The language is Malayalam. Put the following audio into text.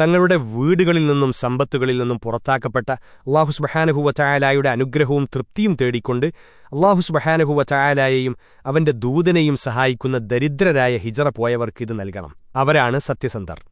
തങ്ങളുടെ വീടുകളിൽ നിന്നും സമ്പത്തുകളിൽ നിന്നും പുറത്താക്കപ്പെട്ട അള്ളാഹുസ്ബഹാനഹുവ ചായാലായുടെ അനുഗ്രഹവും തൃപ്തിയും തേടിക്കൊണ്ട് അള്ളാഹുസ്ബഹാനഹുവ ചായാലായെയും അവന്റെ ദൂതനെയും സഹായിക്കുന്ന ദരിദ്രരായ ഹിജറ ഇത് നൽകണം. അവരാണ് സത്യസന്ധർ.